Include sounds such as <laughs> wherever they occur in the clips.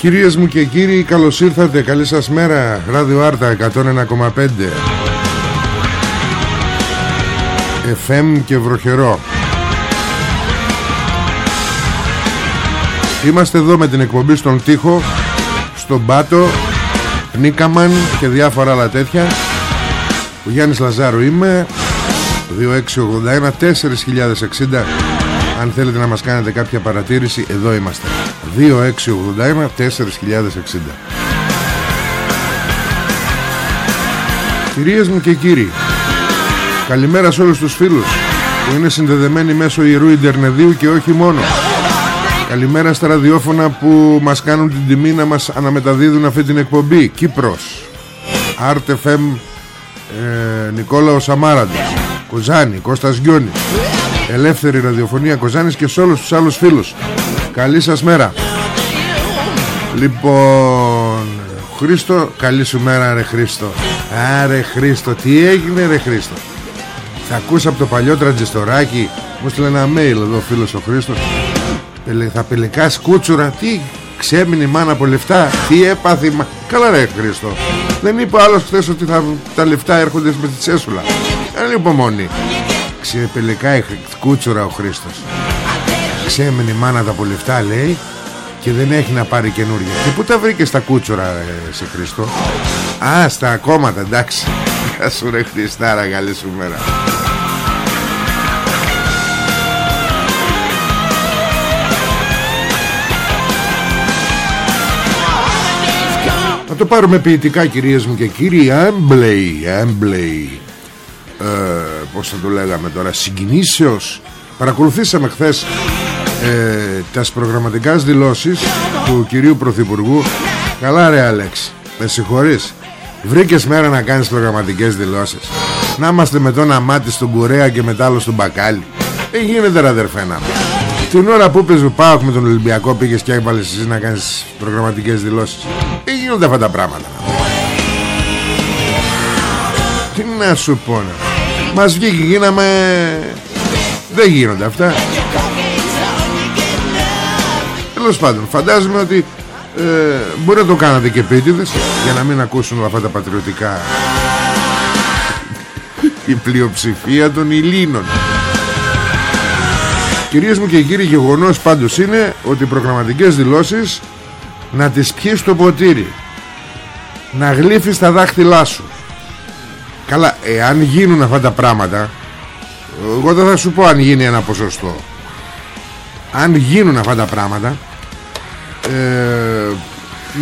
Κυρίες μου και κύριοι καλώς ήρθατε. Καλή σας μέρα. Ράδιο Άρτα 101,5 FM και βροχερό. Είμαστε εδώ με την εκπομπή στον τοίχο Στον Πάτο Νίκαμαν και διάφορα άλλα τέτοια. Ο Γιάννης Λαζάρου είμαι. 2681 4060 Αν θέλετε να μας κάνετε κάποια παρατήρηση Εδώ είμαστε 2681 4060 Κυρίες μου και κύριοι Καλημέρα σε όλους τους φίλους Που είναι συνδεδεμένοι μέσω ιερού Ιντερνεδίου Και όχι μόνο. Καλημέρα στα ραδιόφωνα που μας κάνουν την τιμή να μας αναμεταδίδουν αυτή την εκπομπή. Κύπρος RTFM ε, Νικόλαος Αμάραντος Κοζάνη, Κώστας Γιώνης Ελεύθερη ραδιοφωνία Κοζάνης και σε όλους τους άλλους φίλους Καλή σας μέρα. Λοιπόν Χρήστο Καλή σου μέρα ρε Χρήστο. Άρε Χρήστο Τι έγινε ρε Χρήστο; Θα ακούσει από το παλιό τραντζιστοράκι. Μου στείλε ένα mail εδώ ο φίλος ο Χρήστος. Θα πελικά σκούτσουρα Τι ξέμεινε μάνα από λεφτά. Τι έπαθη μα... Καλά ρε Χρήστο. Δεν είπε ο άλλος χθες ότι θα... τα λεφτά έρχονται με τη τσέσουλα. Δεν υπομονή Ξεπελικά σκούτσουρα ο Χρήστος ξέμενη μάνα τα λεφτά λέει και δεν έχει να πάρει καινούργια. Και πού τα βρήκες στα κούτσουρα ε, σε Χριστό Α στα κόμματα εντάξει. Γεια σου ρε Χριστάρα καλή σου μέρα. Να το πάρουμε ποιητικά κυρίες μου και κύριοι Έμπλεϊ, έμπλεϊ. Ε, Πώς θα το λέγαμε τώρα Συγκινήσεως. Παρακολουθήσαμε χθες ε, τις προγραμματικές δηλώσεις του κυρίου Πρωθυπουργού. Καλά ρε Αλέξη Με συγχωρείς. Βρήκες μέρα να κάνεις προγραμματικές δηλώσεις. Να είμαστε με τον αμάτι στον Κουρέα και μετά άλλο στον Μπακάλι. Δεν γίνεται ρε αδερφέ να Την ώρα που πες πάω με τον Ολυμπιακό Πήγες και έβαλες εσύ να κάνεις προγραμματικές δηλώσεις. Δεν γίνονται αυτά τα πράγματα Τι να σου πω να. Μας βγήκε γίναμε. Δεν γίνονται αυτά Τέλος πάντων φαντάζομαι ότι ε, Μπορεί να το κάνατε και επίτηδες Για να μην ακούσουν αυτά τα πατριωτικά. Η πλειοψηφία των Ελλήνων. Κυρίες μου και κύριοι γεγονός πάντως είναι Ότι οι προγραμματικές δηλώσεις Να τις πιείς στο ποτήρι Να γλύφεις τα δάχτυλά σου. Καλά, εάν γίνουν αυτά τα πράγματα Εγώ δεν θα σου πω αν γίνει ένα ποσοστό. Αν γίνουν αυτά τα πράγματα ε,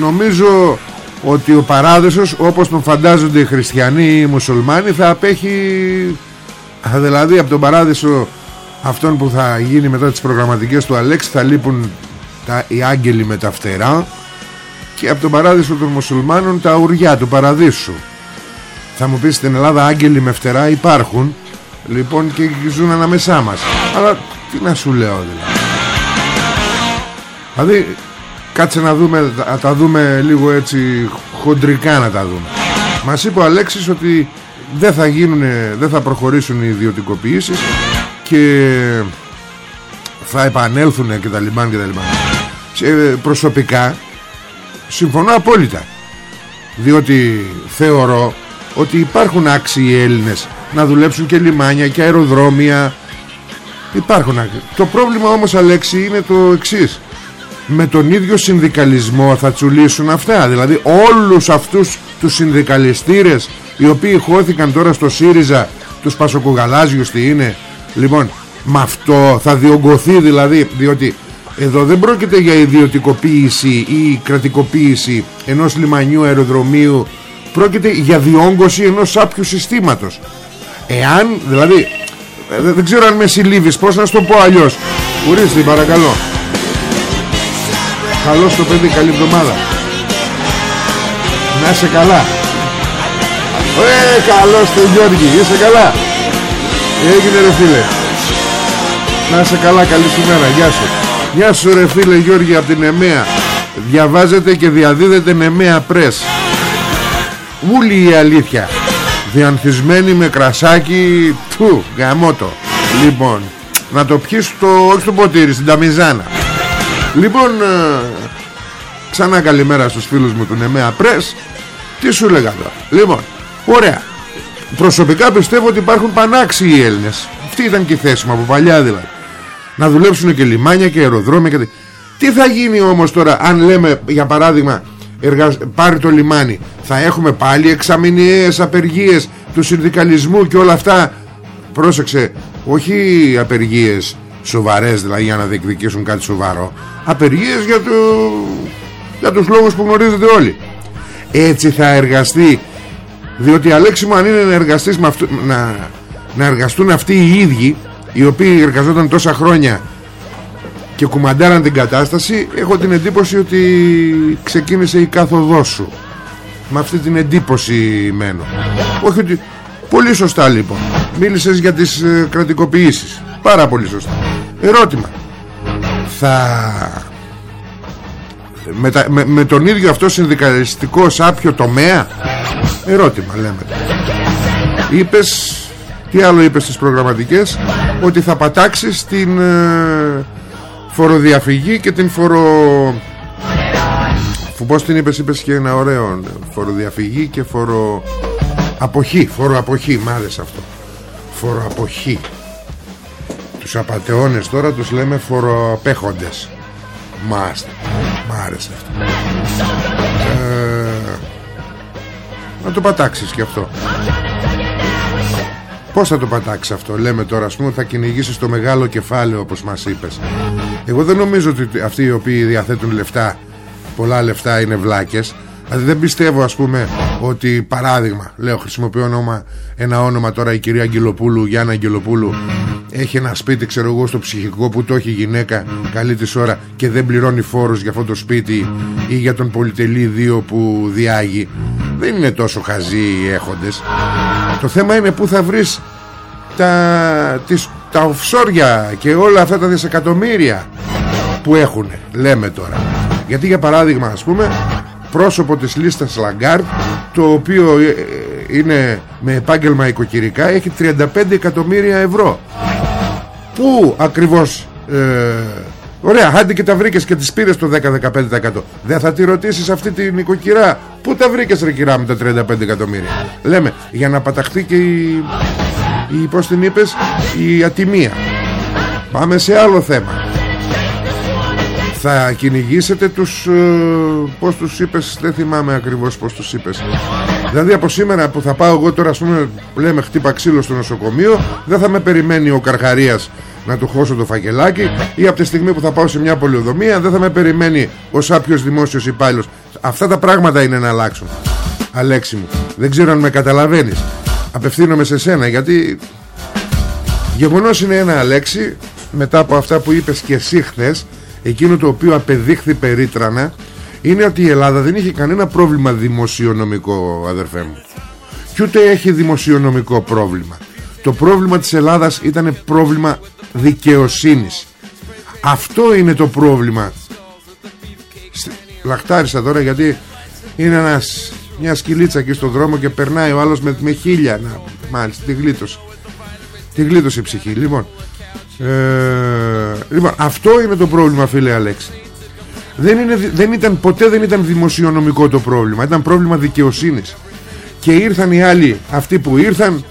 νομίζω ότι ο παράδεισος όπως τον φαντάζονται οι χριστιανοί ή οι μουσουλμάνοι θα απέχει δηλαδή από τον παράδεισο αυτόν που θα γίνει μετά τις προγραμματικές του Αλέξη θα λείπουν τα, οι άγγελοι με τα φτερά και από τον παράδεισο των μουσουλμάνων τα ουριά του παραδείσου. Θα μου πεις στην Ελλάδα άγγελοι με φτερά υπάρχουν λοιπόν και ζουν ανάμεσά μας. Αλλά τι να σου λέω δηλαδή. Δηλαδή Κάτσε να δούμε, να τα δούμε λίγο έτσι χοντρικά να τα δούμε. Μας είπε ο Αλέξης ότι δεν θα, γίνουν, δεν θα προχωρήσουν οι ιδιωτικοποιήσεις και θα επανέλθουν και τα λιμάν και τα λιμάν ε, προσωπικά συμφωνώ απόλυτα διότι θεωρώ ότι υπάρχουν άξιοι Έλληνες να δουλέψουν και λιμάνια και αεροδρόμια υπάρχουν άξιοι. το πρόβλημα όμως Αλέξη είναι το εξής με τον ίδιο συνδικαλισμό θα τσουλήσουν αυτά. Δηλαδή όλους αυτούς τους συνδικαλιστήρες οι οποίοι χώθηκαν τώρα στο ΣΥΡΙΖΑ τους Πασοκουγαλάζιους τι είναι. Λοιπόν με αυτό θα διωγγωθεί δηλαδή διότι εδώ δεν πρόκειται για ιδιωτικοποίηση ή κρατικοποίηση ενός λιμανιού αεροδρομίου. Πρόκειται για διόγκωση ενός σάπιου συστήματος. Εάν δηλαδή δεν ξέρω αν με συλλήβεις πως να σου το πω αλλιώς. Ορίστε παρακαλώ Καλώς το παιδί καλή εβδομάδα. Να είσαι καλά. Ε καλώς το Γιώργη Είσαι καλά. Έγινε ρε φίλε. Να είσαι καλά καλή σου μέρα Γεια σου. Γεια σου ρε φίλε Γιώργη από την ΕΜΕΑ. Διαβάζετε και διαδίδετε ΕΜΕΑ Πρες Ούλη η αλήθεια. Διανθισμένη με κρασάκι Του γαμότο Λοιπόν Να το πιεις το, όχι στο ποτήρι Στην ταμιζάνα Λοιπόν ε, Ξανά καλημέρα στους φίλους μου του Νεμέα Πρες Τι σου λέγα τώρα. Λοιπόν ωραία. Προσωπικά πιστεύω ότι υπάρχουν πανάξιοι Έλληνες. Αυτή ήταν και η θέση μου από παλιά δηλαδή. Να δουλέψουν και λιμάνια και αεροδρόμια και... Τι θα γίνει όμως τώρα Αν λέμε για παράδειγμα εργα... Πάρει το λιμάνι Θα έχουμε πάλι εξαμηνιαίες απεργίες Του συνδικαλισμού και όλα αυτά. Πρόσεξε Όχι απεργίες σοβαρές δηλαδή για να διεκδικήσουν κάτι σοβαρό. Απεργίες για, το, για τους λόγους που γνωρίζετε όλοι. Έτσι θα εργαστεί διότι Αλέξη μου αν είναι να, εργαστείς με αυτό, να, να εργαστούν αυτοί οι ίδιοι οι οποίοι εργαζόταν τόσα χρόνια και κουμαντάραν την κατάσταση έχω την εντύπωση ότι ξεκίνησε η κάθοδός σου. Με αυτή την εντύπωση μένω. Όχι ότι πολύ σωστά λοιπόν. Μίλησες για τις ε, κρατικοποιήσεις πάρα πολύ σωστά. Ερώτημα. Θα με, με, με τον ίδιο αυτό συνδικαλιστικό σάπιο τομέα; Ερώτημα λέμε. Είπες τι άλλο είπες στις προγραμματικές; Ότι θα πατάξεις την ε, φοροδιαφυγή και την φορο Φου πως την είπες είπες και ένα ωραίο φοροδιαφυγή και φορο αποχή φοροαποχή μ' άρεσε αυτό. Φοροαποχή τους απατεώνες τώρα τους λέμε φοροαπέχοντες Μάστε. Μ' άρεσε αυτό. Ε, Να το πατάξεις και αυτό. Πώς θα το πατάξεις αυτό Λέμε τώρα ας πούμε θα κυνηγήσεις το μεγάλο κεφάλαιο όπως μας είπες. Εγώ δεν νομίζω ότι αυτοί οι οποίοι διαθέτουν λεφτά Πολλά λεφτά είναι βλάκες Δηλαδή δεν πιστεύω ας πούμε ότι παράδειγμα Λέω χρησιμοποιώ όνομα, ένα όνομα τώρα η κυρία Αγγελοπούλου Γιάννα Αγγελοπούλου Έχει ένα σπίτι ξέρω εγώ στο ψυχικό που το έχει γυναίκα Καλή της ώρα και δεν πληρώνει φόρους για αυτό το σπίτι Ή για τον πολυτελή δύο που διάγει. Δεν είναι τόσο χαζοί οι έχοντες. Το θέμα είναι που θα βρεις τα, τις, τα offshore και όλα αυτά τα δισεκατομμύρια που έχουν λέμε τώρα. Γιατί για παράδειγμα ας πούμε πρόσωπο της λίστας Λαγκάρντ το οποίο ε, ε, είναι με επάγγελμα οικοκυρικά έχει 35 εκατομμύρια ευρώ. Πού ακριβώς ε, Ωραία, άντε και τα βρήκες και τις πήρες το 10-15% Δεν θα τη ρωτήσεις αυτή την οικοκυρά. Πού τα βρήκες ρε κυρά με τα 35 εκατομμύρια; Λέμε, για να παταχθεί και η, η Πώς την είπες Η ατιμία. Πάμε σε άλλο θέμα θα κυνηγήσετε τους ε, πως τους είπες δεν θυμάμαι ακριβώς πως τους είπες. Δηλαδή από σήμερα που θα πάω εγώ τώρα ας πούμε λέμε χτύπα ξύλο στο νοσοκομείο δεν θα με περιμένει ο Καρχαρίας να του χώσω το φακελάκι ή από τη στιγμή που θα πάω σε μια πολιοδομία δεν θα με περιμένει ο σάπιος δημόσιος υπάλληλος. Αυτά τα πράγματα είναι να αλλάξουν Αλέξη μου δεν ξέρω αν με καταλαβαίνεις. Απευθύνομαι σε σένα γιατί γεγονός είναι ένα Αλέξη μετά από αυτά που είπες και εσύ χθες εκείνο το οποίο απεδείχθη περίτρανα είναι ότι η Ελλάδα δεν είχε κανένα πρόβλημα δημοσιονομικό αδερφέ μου. Και ούτε έχει δημοσιονομικό πρόβλημα. Το πρόβλημα της Ελλάδας ήταν πρόβλημα δικαιοσύνης. Αυτό είναι το πρόβλημα. Λαχτάρισα τώρα γιατί είναι ένας, μια σκυλίτσα εκεί στον δρόμο και περνάει ο άλλος με, με χίλια. Να, μάλιστα τη γλίτωσε. Τη γλίτωσε η ψυχή. Λοιπόν ε, λοιπόν, αυτό είναι το πρόβλημα φίλε Αλέξη. Δεν, είναι, δεν ήταν, ποτέ δεν ήταν δημοσιονομικό το πρόβλημα ήταν πρόβλημα δικαιοσύνης. Και ήρθαν οι άλλοι αυτοί που ήρθαν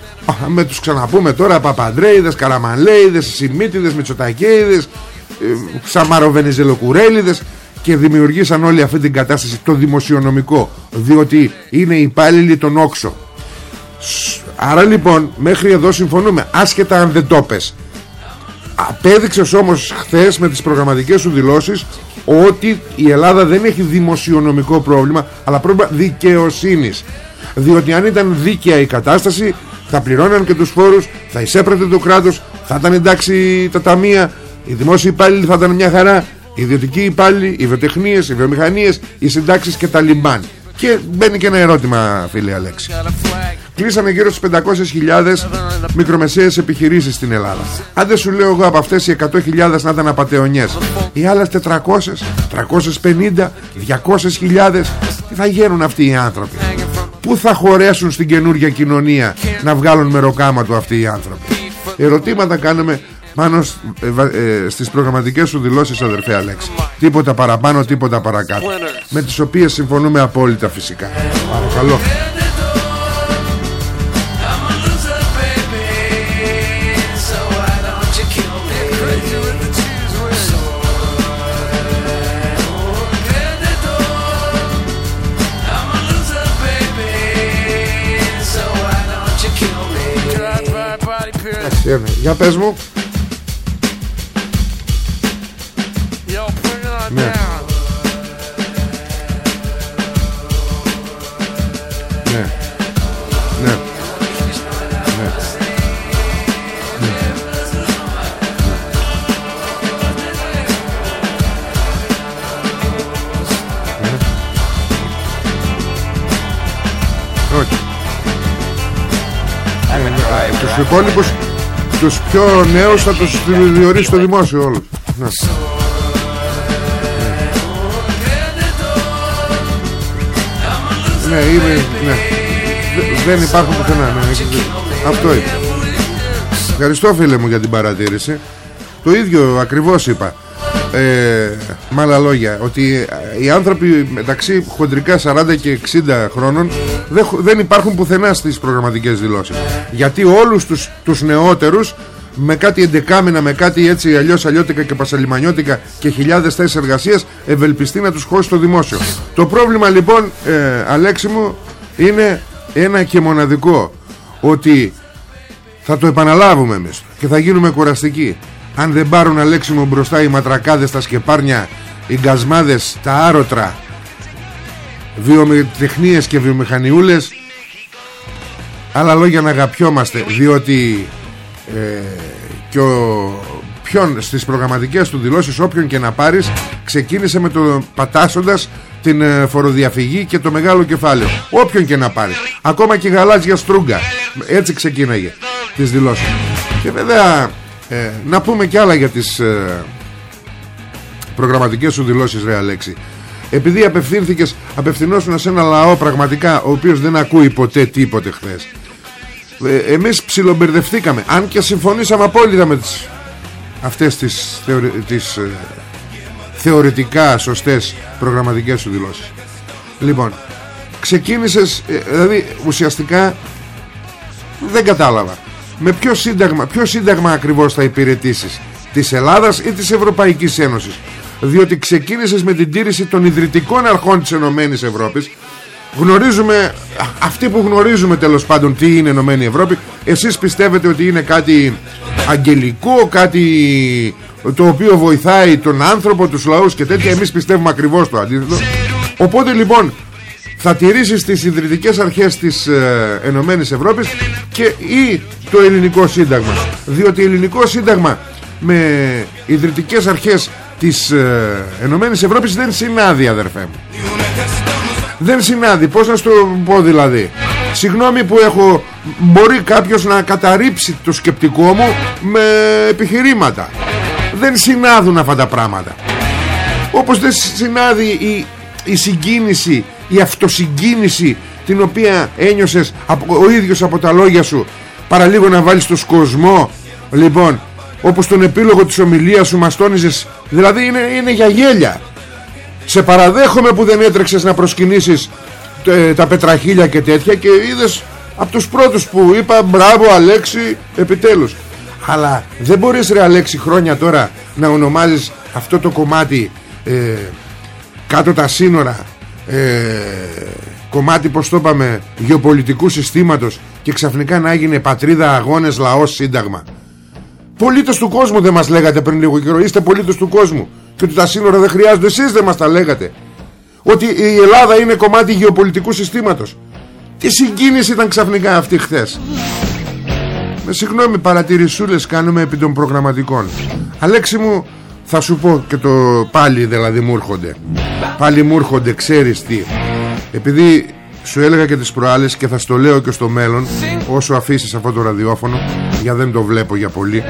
με τους ξαναπούμε τώρα Παπαντρέιδες, Καραμαλέιδες, Σιμίτιδες, Μητσοτακέιδες ε, Σαμαροβενιζελοκουρέλιδες και δημιουργήσαν όλη αυτή την κατάσταση το δημοσιονομικό διότι είναι υπάλληλοι των όξο. Άρα λοιπόν μέχρι εδώ συμφωνούμε άσχετα αν δεν το πες απέδειξες όμως χθες με τις προγραμματικές σου δηλώσεις ότι η Ελλάδα δεν έχει δημοσιονομικό πρόβλημα αλλά πρόβλημα δικαιοσύνης. Διότι αν ήταν δίκαια η κατάσταση θα πληρώναν και τους φόρους θα εισέπρατε το κράτος θα ήταν εντάξει τα ταμεία οι δημόσιοι υπάλληλοι θα ήταν μια χαρά οι ιδιωτικοί υπάλληλοι, οι βιοτεχνίες, οι βιομηχανίες οι συντάξεις και τα λιμπάν. Και μπαίνει και ένα ερώτημα φίλε Αλέξη Κλείσαμε γύρω στις 500.000 μικρομεσαίες επιχειρήσεις στην Ελλάδα. Αν δεν σου λέω εγώ από αυτές οι 100.000 να ήταν απατεωνιές. Οι άλλες 400, 350, 200.000 Τι θα γίνουν αυτοί οι άνθρωποι; Πού θα χωρέσουν στην καινούργια κοινωνία Να βγάλουν μεροκάμα αυτοί οι άνθρωποι; Ερωτήματα κάνουμε πάνω ε, ε, στις προγραμματικές σου δηλώσεις αδερφέ Αλέξη Τίποτα παραπάνω, τίποτα παρακάτω. Με τις οποίες συμφωνούμε απόλυτα φυσικά. Παρακαλώ Για πες μου. Ναι. Ναι. Ναι. Όχι. Τους υπόλοιπους τους πιο νέους θα τους διορίσει το δημόσιο όλους ναι. ναι, είμαι, ναι. Δεν υπάρχουν πουθενά ναι, Αυτό είναι Ευχαριστώ φίλε μου για την παρατήρηση. Το ίδιο ακριβώς είπα. Ε, με άλλα λόγια ότι οι άνθρωποι μεταξύ χοντρικά 40 και 60 χρόνων δεν, δεν υπάρχουν πουθενά στις προγραμματικές δηλώσεις γιατί όλους τους, τους νεότερους με κάτι εντεκάμινα, με κάτι έτσι αλλιώς αλλιώτικα και πασαλιμανιώτικα και χιλιάδες θέσεις εργασίας ευελπιστεί να τους χώσει το δημόσιο. Το πρόβλημα λοιπόν ε, Αλέξη μου είναι ένα και μοναδικό ότι θα το επαναλάβουμε εμείς και θα γίνουμε κουραστικοί. Αν δεν πάρουν αλέξιμο μπροστά οι ματρακάδες, τα σκεπάρνια, οι γκασμάδες, τα άρωτρα, βιομηχανίες και βιομηχανιούλες, άλλα λόγια να αγαπιόμαστε, διότι ε, και ο, ποιον στις προγραμματικές του δηλώσεις όποιον και να πάρεις ξεκίνησε με το πατάσσοντας την ε, φοροδιαφυγή και το μεγάλο κεφάλαιο. Όποιον και να πάρεις. Ακόμα και γαλάζια στρούγκα. Έτσι ξεκίναγε τις δηλώσεις. Και βέβαια ε, να πούμε κι άλλα για τις ε, προγραμματικές σου δηλώσεις ρε Αλέξη. Επειδή απευθύνθηκες απευθυνόσουν σε ένα λαό πραγματικά ο οποίος δεν ακούει ποτέ τίποτε χθες ε, εμείς ψιλομπερδευτήκαμε αν και συμφωνήσαμε απόλυτα με τις, αυτές τις, τις ε, θεωρητικά σωστές προγραμματικές σου δηλώσεις. Λοιπόν ξεκίνησες ε, δηλαδή ουσιαστικά δεν κατάλαβα. Με ποιο σύνταγμα, ποιο σύνταγμα ακριβώς θα υπηρετήσεις της Ελλάδας ή της Ευρωπαϊκής Ένωσης; Διότι ξεκίνησες με την τήρηση των ιδρυτικών αρχών της Ενωμένης Ευρώπης γνωρίζουμε αυτοί που γνωρίζουμε τέλος πάντων τι είναι Ενωμένη Ευρώπη εσείς πιστεύετε ότι είναι κάτι αγγελικό κάτι το οποίο βοηθάει τον άνθρωπο, τους λαούς και τέτοια. Εμείς πιστεύουμε ακριβώς το αντίθετο. Οπότε λοιπόν θα τηρήσεις τις ιδρυτικές αρχές της ε, Ενωμένης Ευρώπης και ή το ελληνικό σύνταγμα. Διότι ελληνικό σύνταγμα με ιδρυτικές αρχές της ε, Ενωμένης Ευρώπης δεν συνάδει αδερφέ μου δεν συνάδει πως να σου το πω δηλαδή. Συγγνώμη που έχω μπορεί κάποιος να καταρρύψει το σκεπτικό μου με επιχειρήματα. Δεν συνάδουν αυτά τα πράγματα. Όπως δεν συνάδει η, η συγκίνηση η αυτοσυγκίνηση την οποία ένιωσες ο ίδιος από τα λόγια σου παραλίγο να βάλεις το σκοσμό. Λοιπόν όπως τον επίλογο της ομιλίας σου μας τόνιζες δηλαδή είναι, είναι για γέλια σε παραδέχομαι που δεν έτρεξες να προσκυνήσεις ε, τα πετραχίλια και τέτοια και είδες από τους πρώτους που είπα μπράβο Αλέξη επιτέλους αλλά δεν μπορείς ρε Αλέξη χρόνια τώρα να ονομάζεις αυτό το κομμάτι ε, κάτω τα σύνορα ε, κομμάτι πως το είπαμε γεωπολιτικού συστήματος και ξαφνικά να έγινε πατρίδα αγώνες λαός σύνταγμα. Πολίτες του κόσμου δεν μας λέγατε πριν λίγο καιρό είστε πολίτες του κόσμου και ότι τα σύνορα δεν χρειάζονται εσείς δεν μας τα λέγατε. Ότι η Ελλάδα είναι κομμάτι γεωπολιτικού συστήματος. Τι συγκίνηση ήταν ξαφνικά αυτή χθες. Με συγγνώμη παρατηρησούλες κάνουμε επί των προγραμματικών. Αλέξη μου θα σου πω και το πάλι δηλαδή μου έρχονται. Πάλι μου έρχονται ξέρεις τι. Επειδή σου έλεγα και τις προάλλες και θα στο λέω και στο μέλλον Όσο αφήσεις αυτό το ραδιόφωνο Για δεν το βλέπω για πολύ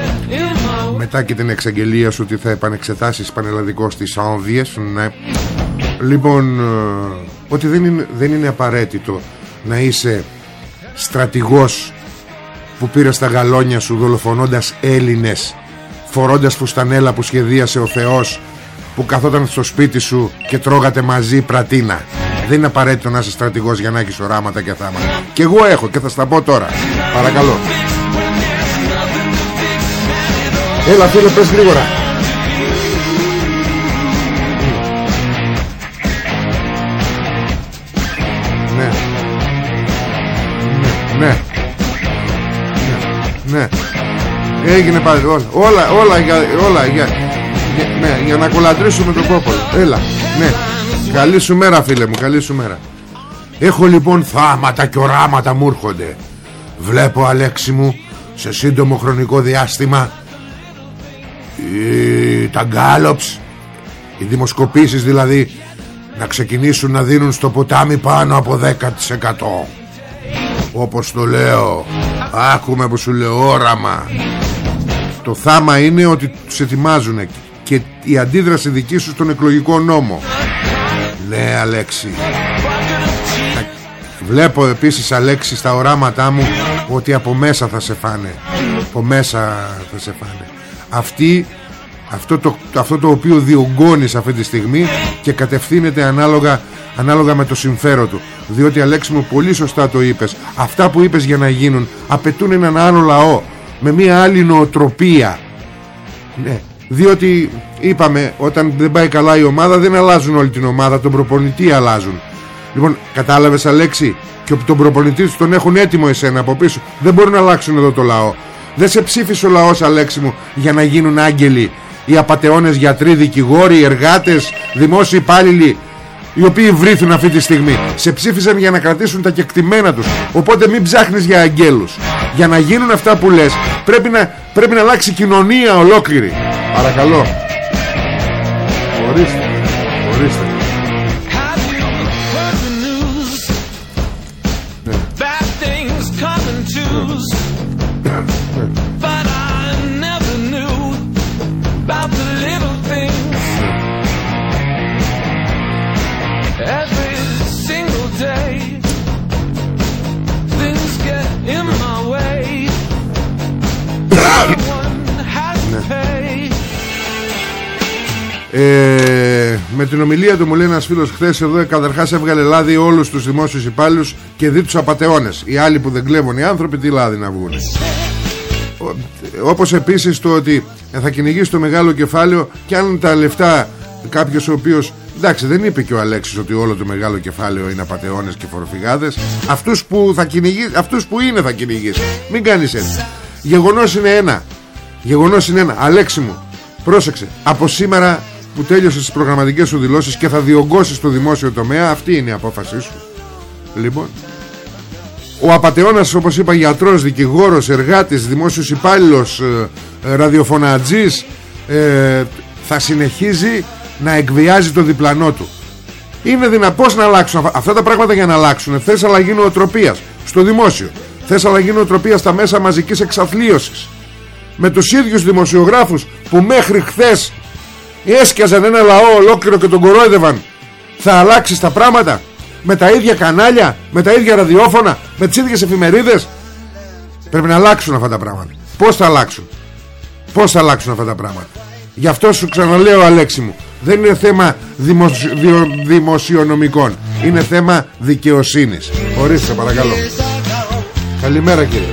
Μετά και την εξαγγελία σου ότι θα επανεξετάσεις πανελλαδικός στις Άνδιες ναι. Λοιπόν ε, Ότι δεν είναι, δεν είναι απαραίτητο Να είσαι στρατηγός Που πήρε στα γαλόνια σου δολοφονώντας Έλληνες φορώντας φουστανέλα που σχεδίασε ο Θεός που καθόταν στο σπίτι σου και τρώγατε μαζί πρατίνα. Δεν είναι απαραίτητο να είσαι στρατηγός για να έχεις οράματα και θάματα και εγώ έχω και θα στα πω τώρα. Παρακαλώ έλα φίλε πες γρήγορα. Ναι. Ναι ναι. Ναι Έγινε πάλι όλα, όλα, όλα, για, όλα για, για, ναι, για να κολατρήσουμε τον κόπο. Έλα, ναι. Καλή σου μέρα φίλε μου, καλή σου μέρα. Έχω λοιπόν θάματα και οράματα μου έρχονται. Βλέπω Αλέξη μου Σε σύντομο χρονικό διάστημα η, Τα γκάλοψ Οι δημοσκοπήσεις δηλαδή Να ξεκινήσουν να δίνουν στο ποτάμι πάνω από 10% Όπως το λέω Άκουμε που σου λέω όραμα το θάμα είναι ότι τους ετοιμάζουν και η αντίδραση δική σου στον εκλογικό νόμο. Ναι Αλέξη. Βλέπω επίσης Αλέξη στα οράματά μου ότι από μέσα θα σε φάνε. Από μέσα θα σε φάνε. Αυτή αυτό το, αυτό το οποίο διωγγώνεις αυτή τη στιγμή και κατευθύνεται ανάλογα, ανάλογα με το συμφέρον του. Διότι Αλέξη μου πολύ σωστά το είπες. Αυτά που είπες για να γίνουν απαιτούν έναν άλλο λαό με μια άλλη νοοτροπία. Ναι. διότι είπαμε όταν δεν πάει καλά η ομάδα δεν αλλάζουν όλη την ομάδα τον προπονητή αλλάζουν. Λοιπόν κατάλαβες Αλέξη και τον προπονητή τους τον έχουν έτοιμο εσένα από πίσω. Δεν μπορούν να αλλάξουν εδώ το λαό δεν σε ψήφισε ο λαός Αλέξη μου για να γίνουν άγγελοι. Οι απατεώνες γιατροί, δικηγόροι, εργάτες, δημόσιοι υπάλληλοι οι οποίοι βρίθουν αυτή τη στιγμή. Σε ψήφισαν για να κρατήσουν τα κεκτημένα τους. Οπότε μην ψάχνεις για αγγέλους. Για να γίνουν αυτά που λες πρέπει να, πρέπει να αλλάξει κοινωνία ολόκληρη. Παρακαλώ. Ορίστε ορίστε με την ομιλία του μου λέει ένας φίλος χθες εδώ καταρχάς έβγαλε λάδι όλους τους δημόσιους υπάλληλους και δει τους απατεώνες. Οι άλλοι που δεν κλέβουν οι άνθρωποι τι λάδι να βγουν όπως επίσης το ότι θα κυνηγήσει το μεγάλο κεφάλαιο και αν τα λεφτά κάποιος ο οποίος εντάξει δεν είπε και ο Αλέξης ότι όλο το μεγάλο κεφάλαιο είναι απατεώνες και φοροφυγάδες αυτούς που, θα κυνηγήσει, αυτούς που είναι θα κυνηγήσει. Μην κάνεις έτσι. Γεγονός είναι ένα. Γεγονός είναι ένα. Αλέξη μου πρόσεξε. Από σήμερα που τέλειωσε τις προγραμματικές σου δηλώσεις και θα διωγγώσεις το δημόσιο τομέα αυτή είναι η απόφασή σου. Λοιπόν ο απατεώνας όπως είπα γιατρός, δικηγόρος, εργάτης, δημόσιος υπάλληλος ε, ε, ραδιοφωνατζής ε, θα συνεχίζει να εκβιάζει το διπλανό του. Είναι δυνατός να αλλάξουν αυτά τα πράγματα για να αλλάξουν. Θες αλλαγή νοοτροπίας στο δημόσιο. Θες αλλαγή νοοτροπίας στα μέσα μαζικής εξαθλίωσης. Με τους ίδιους δημοσιογράφους που μέχρι χθες έσκιαζαν ένα λαό ολόκληρο και τον κορόιδευαν. Θα αλλάξεις τα πράγματα. Με τα ίδια κανάλια με τα ίδια ραδιόφωνα με τις ίδιες εφημερίδες. Πρέπει να αλλάξουν αυτά τα πράγματα. Πως θα αλλάξουν; Πώς θα αλλάξουν αυτά τα πράγματα; Γι' αυτό σου ξαναλέω Αλέξη μου Δεν είναι θέμα δημοσιονομικών. Είναι θέμα δικαιοσύνης. Ορίστε παρακαλώ. Καλημέρα κύριε.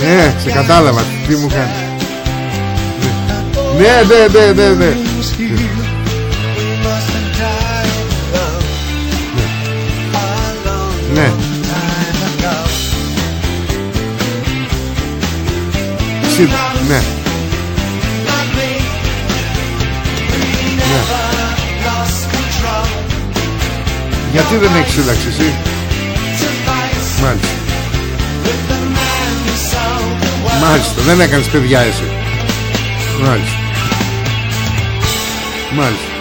Ναι σε κατάλαβα Τι μου κάνεις Ναι ναι ναι ναι, ναι. Ναι. Ναι. Γιατί δεν έχεις σύνταξη εσύ; Μάλιστα. Μάλιστα. Δεν έκανες παιδιά εσύ. Μάλιστα Μάλιστα.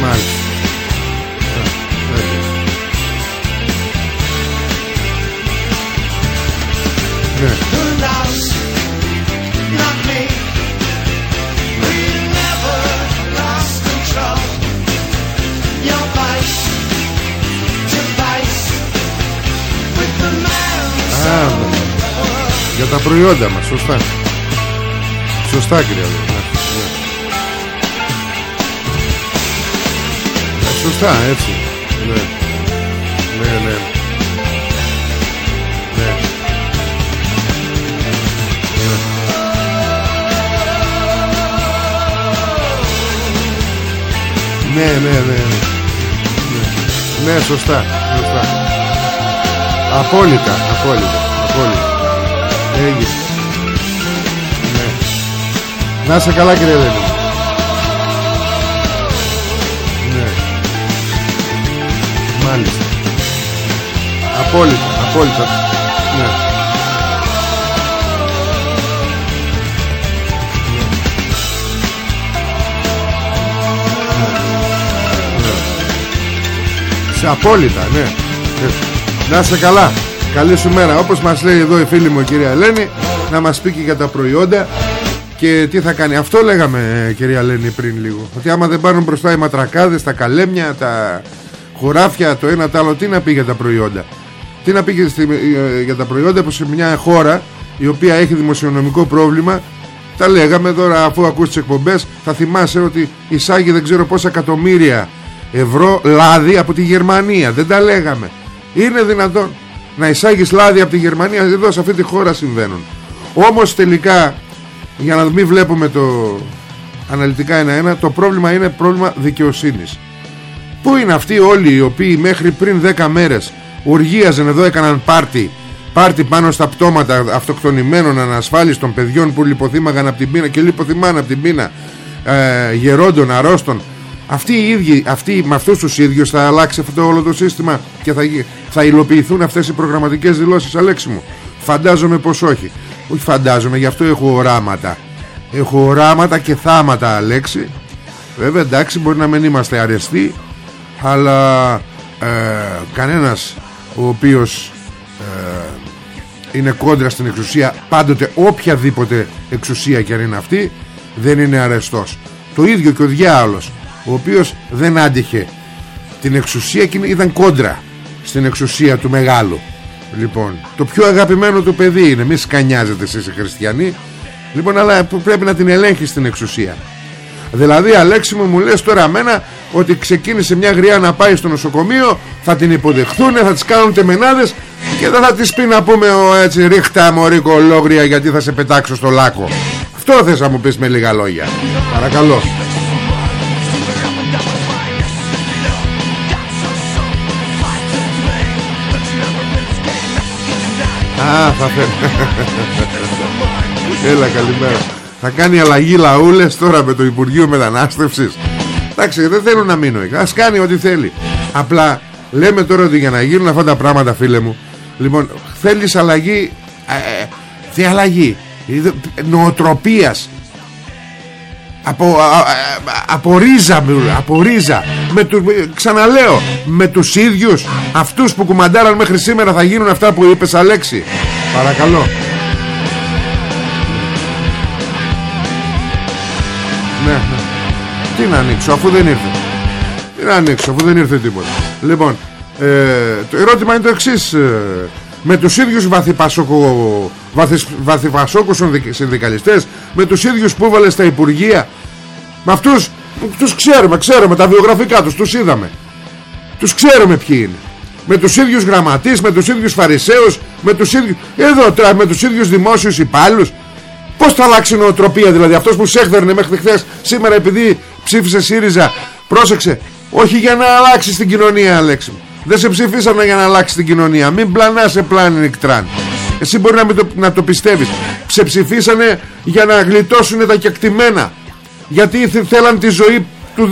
Μάλιστα. Ναι. Για τα προϊόντα μας Σωστά. Σωστά κυρία Σωστά έτσι Ναι Ναι ναι Ναι, ναι, ναι, ναι. Ναι, ναι σωστά, σωστά. Απόλυτα, απόλυτα, απόλυτα. Έγινε. Ναι. Να σε καλά κύριε Ελένη. Μάλιστα. Απόλυτα, απόλυτα. Ναι. Σε απόλυτα, ναι. Να σε καλά. Καλή σου μέρα Όπως μας λέει εδώ η φίλη μου η κυρία Ελένη Να μας πει και για τα προϊόντα Και τι θα κάνει Αυτό λέγαμε κυρία Ελένη πριν λίγο Ότι άμα δεν πάρουν μπροστά οι ματρακάδες Τα καλέμια, τα χωράφια Το ένα το άλλο Τι να πει για τα προϊόντα; Τι να πει για τα προϊόντα Που σε μια χώρα η οποία έχει δημοσιονομικό πρόβλημα τα λέγαμε τώρα αφού ακούς τις εκπομπές Θα θυμάσαι ότι εισάγει δεν ξέρω πόσα εκατομμύρια ευρώ λάδι από τη Γερμανία. Δεν τα λέγαμε. Είναι δυνατόν να εισάγεις λάδι από τη Γερμανία εδώ σε αυτή τη χώρα συμβαίνουν. Όμως τελικά για να μην βλέπουμε το αναλυτικά ένα-ένα το πρόβλημα είναι πρόβλημα δικαιοσύνης Πού είναι αυτοί όλοι οι οποίοι μέχρι πριν 10 μέρες οργίαζαν εδώ έκαναν πάρτι πάρτι πάνω στα πτώματα αυτοκτονημένων ανασφάλιστων παιδιών που λιποθύμαγαν από την πείνα και λιποθυμάνε από την πείνα ε, γερόντων, αρρώστων. Αυτοί οι ίδιοι, αυτοί, με αυτούς τους ίδιους θα αλλάξει αυτό όλο το σύστημα και θα, θα υλοποιηθούν αυτές οι προγραμματικές δηλώσεις Αλέξη μου. Φαντάζομαι πως όχι. Όχι φαντάζομαι γι' αυτό έχω οράματα. Έχω οράματα και θάματα Αλέξη. Βέβαια εντάξει μπορεί να μην είμαστε αρεστοί αλλά ε, κανένας ο οποίος ε, είναι κόντρα στην εξουσία πάντοτε οποιαδήποτε εξουσία και αν είναι αυτή δεν είναι αρεστός. Το ίδιο και ο διάολος ο οποίος δεν άντυχε την εξουσία και ήταν κόντρα στην εξουσία του μεγάλου. Λοιπόν το πιο αγαπημένο του παιδί είναι μη σκανιάζετε εσείς οι χριστιανοί. Λοιπόν αλλά πρέπει να την ελέγχεις στην εξουσία. Δηλαδή Αλέξη μου μου λες τώρα αμένα ότι ξεκίνησε μια γριά να πάει στο νοσοκομείο θα την υποδεχθούν, θα τις κάνουν τεμενάδες και δεν θα τις πει να πούμε ο, έτσι ρίχτα μωρή κολόγρια γιατί θα σε πετάξω στο λάκκο αυτό θες να μου πεις με λίγα λόγια. Παρακαλώ. Α, θα <laughs> Έλα καλημέρα. Θα κάνει αλλαγή λαούλες τώρα με το Υπουργείο Μετανάστευσης Εντάξει δεν θέλω να μείνω Ας κάνει ό,τι θέλει. Απλά λέμε τώρα ότι για να γίνουν αυτά τα πράγματα φίλε μου Λοιπόν θέλεις αλλαγή ε, Τι αλλαγή; Νοοτροπίας. Από, από ρίζα, από ρίζα. Με του, ξαναλέω με τους ίδιους αυτούς που κουμαντάραν μέχρι σήμερα θα γίνουν αυτά που είπες Αλέξη. Παρακαλώ τι να ανοίξω αφού δεν ήρθε. Τι να ανοίξω αφού δεν ήρθε τίποτα. Λοιπόν ε, το ερώτημα είναι το εξής ε, με τους ίδιους βαθυπασόκο, βαθι, βαθυπασόκους συνδικαλιστές με τους ίδιους που έβαλε στα Υπουργεία με αυτούς τους ξέρουμε, ξέρουμε τα βιογραφικά τους, τους είδαμε. Τους ξέρουμε ποιοι είναι. Με τους ίδιους γραμματείς, με τους ίδιους φαρισαίους με τους ίδιους, εδώ με τους ίδιους δημόσιους υπάλληλους. Πως θα αλλάξει η νοοτροπία δηλαδή αυτός που σέχδερνε μέχρι χθες σήμερα επειδή ψήφισε ΣΥΡΙΖΑ. Πρόσεξε όχι για να αλλάξει την κοινωνία Αλέξη μου. Δεν σε ψηφίσαμε για να αλλάξει την κοινωνία. Μην πλανά σε πλάνη νικτράν. Εσύ μπορεί να, το, να το πιστεύεις. Σε ψηφίσανε για να γλιτώσουν τα κεκτημένα. Γιατί θέλαν τη ζωή του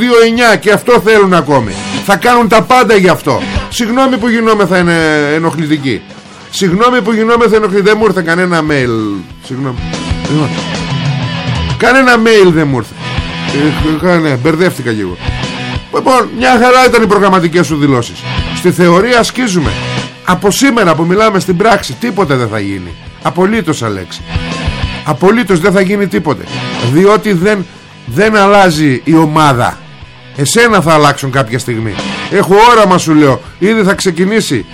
2-9 και αυτό θέλουν ακόμη. Θα κάνουν τα πάντα γι' αυτό. Συγγνώμη που γινόμεθα είναι ενοχλητική Συγγνώμη που γινόμεθα ενοχλητική Δεν μου ήρθε κανένα mail. Συγγνώμη. Κανένα mail δεν μου ήρθε ε, ναι, Μπερδεύτηκα λίγο. Λοιπόν μια χαρά ήταν οι προγραμματικές σου δηλώσεις. Στη θεωρία ασκίζουμε. Από σήμερα που μιλάμε στην πράξη Τίποτε δεν θα γίνει. Απολύτως Αλέξη. Απολύτως δεν θα γίνει τίποτε. Διότι δεν, δεν αλλάζει η ομάδα. Εσένα θα αλλάξουν κάποια στιγμή. Έχω όραμα σου λέω. Ήδη θα ξεκινήσει.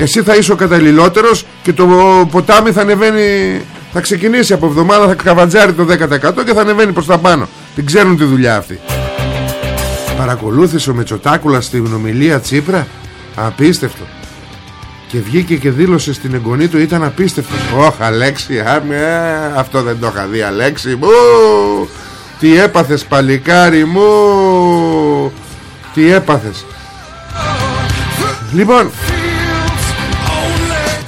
Εσύ θα είσαι ο καταλληλότερος Και το ποτάμι θα ανεβαίνει Θα ξεκινήσει από εβδομάδα Θα καβατζάρει το 10% και θα ανεβαίνει προς τα πάνω Την ξέρουν τη δουλειά αυτή. Παρακολούθησε ο Μετσοτάκουλα Στην ομιλία Τσίπρα; Απίστευτο. Και βγήκε και δήλωσε στην εγγονή του ήταν απίστευτο Ωχ Αλέξη Αυτό δεν το είχα δει Αλέξη μου τι έπαθες παλικάρι μου Τι έπαθες Λοιπόν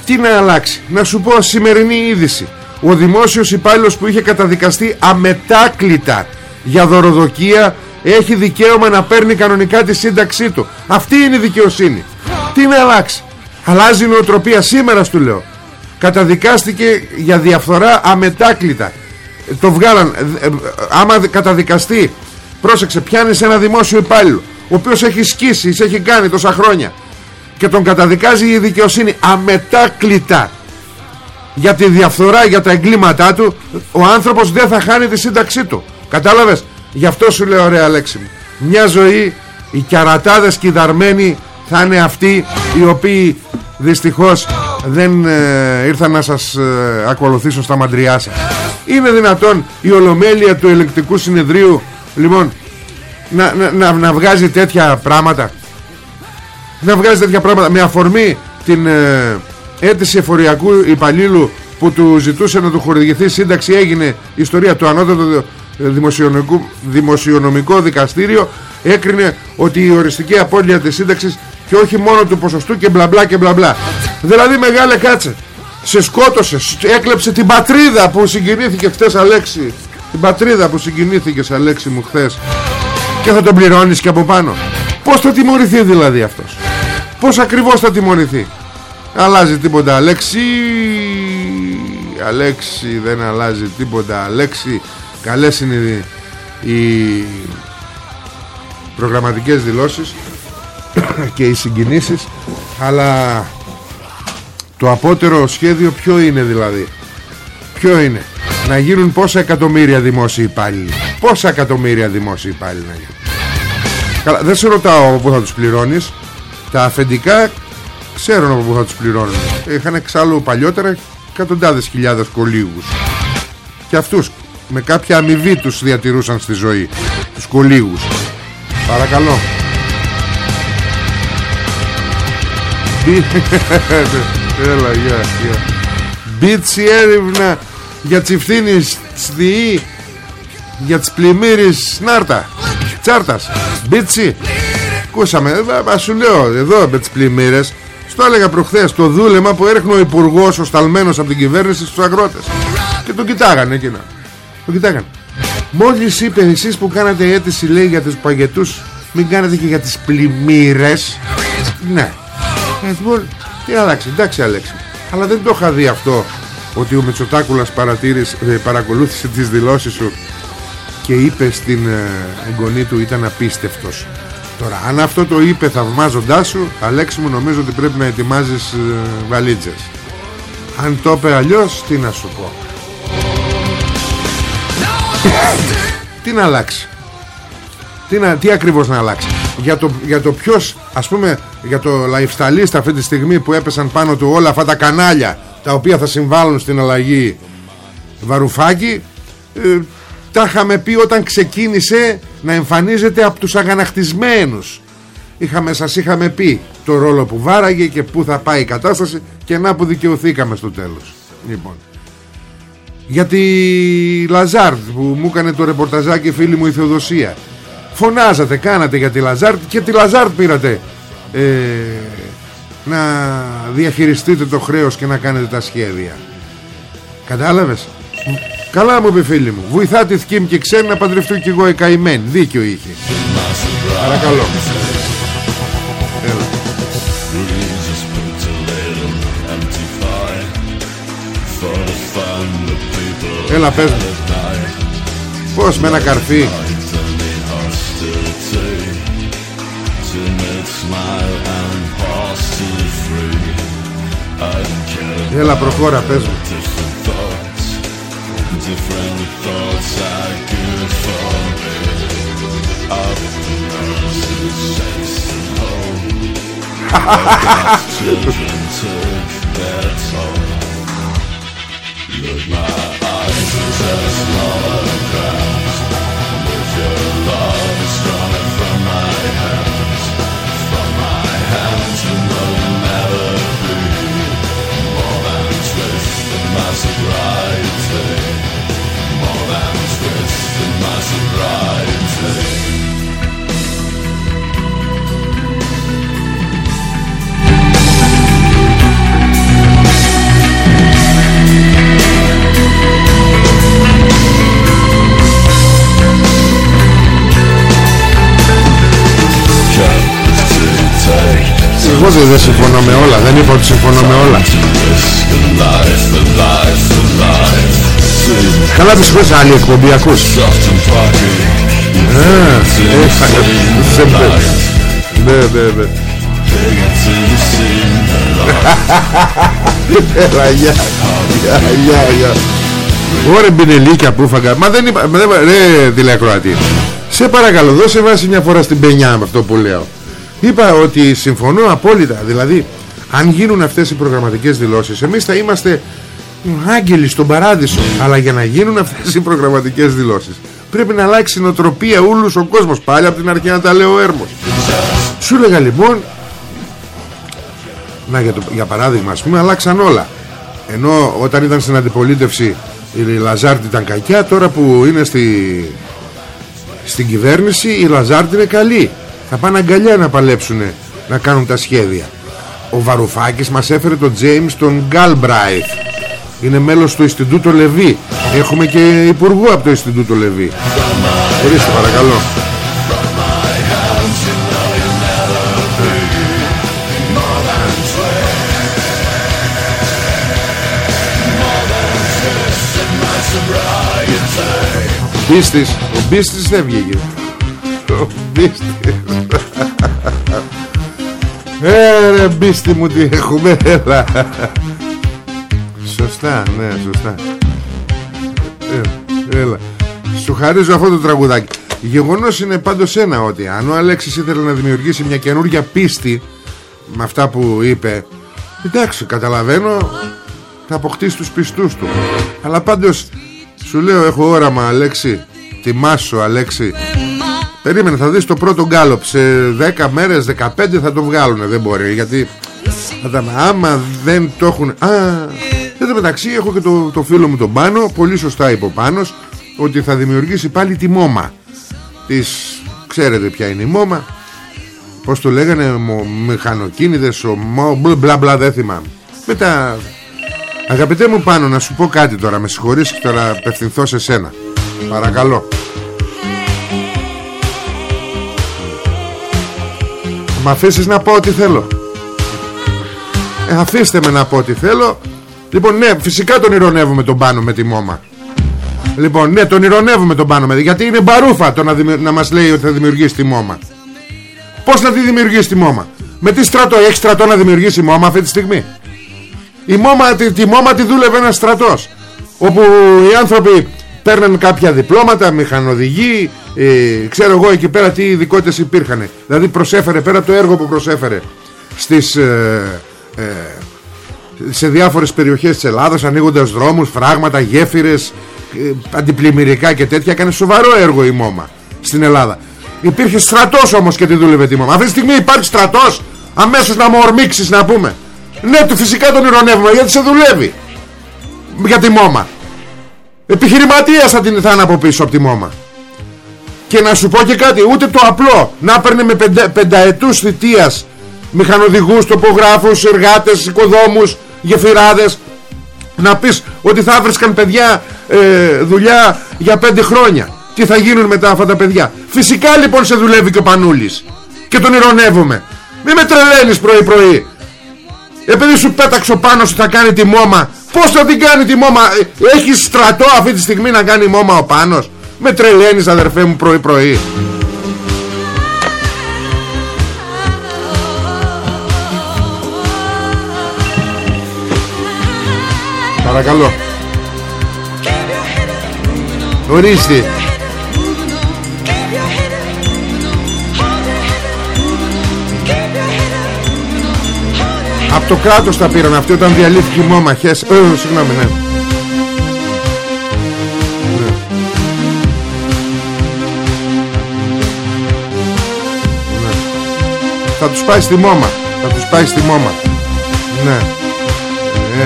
Τι να αλλάξει. Να σου πω σημερινή είδηση. Ο δημόσιος υπάλληλος που είχε καταδικαστεί Αμετάκλητα Για δωροδοκία Έχει δικαίωμα να παίρνει κανονικά τη σύνταξή του. Αυτή είναι η δικαιοσύνη. Τι να αλλάξει; Αλλάζει η νοοτροπία σήμερα σου λέω. Καταδικάστηκε για διαφθορά αμετάκλητα. Το βγάλαν. Ε, ε, άμα καταδικαστεί πρόσεξε πιάνεις ένα δημόσιο υπάλληλο ο οποίος έχει σκίσει, σε έχει κάνει τόσα χρόνια και τον καταδικάζει η δικαιοσύνη αμετάκλητα για τη διαφθορά, για τα εγκλήματά του ο άνθρωπος δεν θα χάνει τη σύνταξή του κατάλαβες; Γι' αυτό σου λέω ωραία λέξη μου. Μια ζωή οι κιαρατάδες και οι δαρμένοι θα είναι αυτοί οι οποίοι δυστυχώς δεν ε, ήρθαν να σας ε, ακολουθήσουν στα μαντριά σας. Είναι δυνατόν η ολομέλεια του ελεκτικού συνεδρίου λοιπόν να, να, να, βγάζει τέτοια πράγματα; Να βγάζει τέτοια πράγματα με αφορμή την ε, αίτηση εφοριακού υπαλλήλου που του ζητούσε να του χορηγηθεί σύνταξη. Έγινε ιστορία του ανώτατου δημοσιονομικού, δημοσιονομικό δικαστήριο έκρινε ότι η οριστική απώλεια της σύνταξης και όχι μόνο του ποσοστού και μπλα μπλα και μπλα μπλα. Δηλαδή μεγάλε κάτσε σε σκότωσε, έκλεψε την πατρίδα που συγκινήθηκε χθες Αλέξη. Την πατρίδα που συγκινήθηκες Αλέξη μου χθες. Και θα τον πληρώνεις και από πάνω. Πως θα τιμωρηθεί δηλαδή αυτός; Πως ακριβώς θα τιμωρηθεί; Αλλάζει τίποτα Αλέξη. Αλέξη δεν αλλάζει τίποτα Αλέξη καλές είναι οι προγραμματικές δηλώσεις <clears throat> και οι συγκινήσεις αλλά το απότερο σχέδιο ποιο είναι δηλαδή; Ποιο είναι; Να γίνουν πόσα εκατομμύρια δημόσιοι υπάλληλοι; Πόσα εκατομμύρια δημόσιοι υπάλληλοι να γίνουν; Καλά δεν σε ρωτάω που θα τους πληρώνεις. Τα αφεντικά ξέρουν από που θα τους πληρώνουν. Είχαν εξάλλου παλιότερα εκατοντάδες χιλιάδες κολίγους Και αυτούς με κάποια αμοιβή τους διατηρούσαν στη ζωή Τους κολίγους Παρακαλώ. <laughs> Έλα, γεια, γεια. Μπίτσι έρευνα για τσιφθήνης σδιή για τις πλημμύρες Νάρτα. Τσάρτας. Μπίτσι Κούσαμε, ε, σου λέω εδώ με τις πλημμύρες. Στο έλεγα προχθές το δούλεμα που έριχνε ο υπουργός Ο σταλμένος από την κυβέρνηση στους αγρότες. Και τον κοιτάγανε εκείνα Τον κοιτάγανε Μόλις είπε εσείς που κάνατε αίτηση λέει για τους παγετούς Μην κάνετε και για τις πλημμύρες. Ναι. Ε, τι αλλάξει, εντάξει Αλέξη. Αλλά δεν το είχα δει αυτό Ότι ο Μητσοτάκουλας ε, παρακολούθησε τις δηλώσεις σου Και είπε στην ε, εγγονή του Ήταν απίστευτος Τώρα αν αυτό το είπε θαυμάζοντάς σου Αλέξη μου νομίζω ότι πρέπει να ετοιμάζεις ε, βαλίτσες. Αν το είπε αλλιώς Τι να σου πω Τι να αλλάξει; Τι, να, τι ακριβώς να αλλάξει; Για το, για το ποιος ας πούμε για το lifestyle αυτή τη στιγμή που έπεσαν πάνω του όλα αυτά τα κανάλια τα οποία θα συμβάλλουν στην αλλαγή Βαρουφάκη ε, τα είχαμε πει όταν ξεκίνησε να εμφανίζεται από τους αγανακτισμένους. Είχαμε, σας είχαμε πει το ρόλο που βάραγε και πού θα πάει η κατάσταση και να που δικαιωθήκαμε στο τέλος. Λοιπόν για τη Λαζάρτ που μου έκανε το ρεπορταζάκι φίλη μου η Θεοδοσία. Φωνάζατε, κάνατε για τη Λαζάρτ και τη Λαζάρτ πήρατε. Ε, να διαχειριστείτε το χρέος και να κάνετε τα σχέδια. Κατάλαβες; Καλά μου είπε φίλη μου. Βοηθά τη θκίμ και ξέρει να παντρευτώ κι εγώ η καημένη. Δίκιο είχε. Παρακαλώ Έλα πες μου. Πώς με ένα καρφί. Έλα προχώρα πες μου. Look <laughs> my Εγώ δεν συμφωνώ με όλα. Δεν είπα ότι συμφωνώ με όλα. Καλά τους σηκώσεις άλλη εκπομπή Ακούς. Ναι ναι ναι Έλα γεια Γεια γεια Ωρε μπινελίκια που φαγα Μα δεν είπα Ρε τηλεακροατή Σε παρακαλώ δώσε βάση μια φορά στην πενιά με αυτό που λέω Είπα ότι συμφωνώ απόλυτα. Δηλαδή αν γίνουν αυτές οι προγραμματικές δηλώσεις Εμείς θα είμαστε άγγελοι στον παράδεισο. Αλλά για να γίνουν αυτές οι προγραμματικές δηλώσεις Πρέπει να αλλάξει η νοοτροπία όλους ο κόσμος. Πάλι από την αρχή να τα λέω έρμος. Σου έλεγα λοιπόν να, για, το, για παράδειγμα ας πούμε αλλάξαν όλα. Ενώ όταν ήταν στην αντιπολίτευση Η Λαζάρτη ήταν κακιά Τώρα που είναι στη, στην κυβέρνηση Η Λαζάρτη είναι καλή θα πάνε αγκαλιά να παλέψουν να κάνουν τα σχέδια. Ο Βαρουφάκης μας έφερε τον James τον Γκάλμπράιθ είναι μέλος του Ινστιτούτο Λεβί. Έχουμε και υπουργό από το Ινστιτούτο Λεβί. Ορίστε παρακαλώ. Ο Μπίστης, ο Μπίστης δεν βγήκε. Ο Μπίστης ε, ρε μπίστη μου τι έχουμε Έλα. Σωστά ναι σωστά. Ε, Έλα. Σου χαρίζω αυτό το τραγουδάκι. Γεγονός είναι πάντως ένα ότι αν ο Αλέξης ήθελε να δημιουργήσει μια καινούργια πίστη με αυτά που είπε εντάξει καταλαβαίνω θα αποκτήσει τους πιστούς του. Αλλά πάντως σου λέω έχω όραμα Αλέξη. Τιμάσου Αλέξη Περίμενε θα δεις το πρώτο γκάλωπ. Σε 10 μέρες 15 θα το βγάλουν Δεν μπορεί γιατί Άμα δεν το έχουν Α, εδώ μεταξύ έχω και το, το φίλο μου τον Πάνο. Πολύ σωστά είπε ο Πάνος Ότι θα δημιουργήσει πάλι τη μόμα Της. Ξέρετε ποια είναι η μόμα. Πώς το λέγανε Μηχανοκίνητες Μπλα μπλα δεν θυμάμαι. Μετά Αγαπητέ μου Πάνο να σου πω κάτι τώρα. Με συγχωρείς και τώρα απευθυνθώ σε σένα. Παρακαλώ Μ' αφήσεις να πω ό,τι θέλω. Ε, Αφήστε με να πω ό,τι θέλω. Λοιπόν ναι φυσικά τον ηρωνεύουμε τον πάνω με τη μόμα. Λοιπόν ναι τον ηρωνεύουμε τον πάνω με Γιατί είναι μπαρούφα το να, να μας λέει ότι θα δημιουργήσει τη μόμα. Πώς να τη δημιουργήσει τη μόμα; Με τι στρατό έχει στρατό να δημιουργήσει μόμα αυτή τη στιγμή; Η μόμα, τη, τη μόμα τη δούλευε ένας στρατός Όπου οι άνθρωποι παίρναν κάποια διπλώματα, μηχανοδηγοί, ε, ξέρω εγώ εκεί πέρα τι ειδικότητες υπήρχαν. Δηλαδή προσέφερε πέρα από το έργο που προσέφερε στις, ε, ε, σε διάφορες περιοχές της Ελλάδας ανοίγοντας δρόμους, φράγματα, γέφυρες ε, αντιπλημμυρικά και τέτοια έκανε σοβαρό έργο η ΜΟΜΑ στην Ελλάδα. Υπήρχε στρατός όμως και τη δούλευε τη ΜΟΜΑ αυτή τη στιγμή υπάρχει στρατός. Αμέσως να μου ορμήξεις να πούμε. Ναι του φυσικά τον ηρωνεύουμε γιατί σε δουλεύει για τη ΜΟΜΑ επιχειρηματίας θα την θα είναι από πίσω από τη ΜΟΜΑ και να σου πω και κάτι ούτε το απλό. Να παίρνει με πεντα, πενταετούς θητείας μηχανοδηγούς, τοπογράφους, εργάτες, οικοδόμους, γεφυράδες. Να πεις ότι θα βρίσκαν παιδιά ε, δουλειά για πέντε χρόνια. Τι θα γίνουν μετά αυτά τα παιδιά. Φυσικά λοιπόν σε δουλεύει και ο Πανούλης. Και τον ηρωνεύουμε. Μη με τρελαίνεις πρωί πρωί. Επειδή σου πέταξε πάνω σου θα κάνει τη μόμα πως θα την κάνει τη μόμα; Ε, έχεις στρατό αυτή τη στιγμή να κάνει μόμα ο Πάνος; Με τρελαίνεις αδερφέ μου πρωί πρωί Παρακαλώ Ορίστε Από το κράτος τα πήραν αυτοί όταν διαλύθηκε η μόμα χες... Ε, συγγνώμη ναι. ναι. Θα τους πάει στη μόμα. Θα τους πάει στη μόμα. Ναι.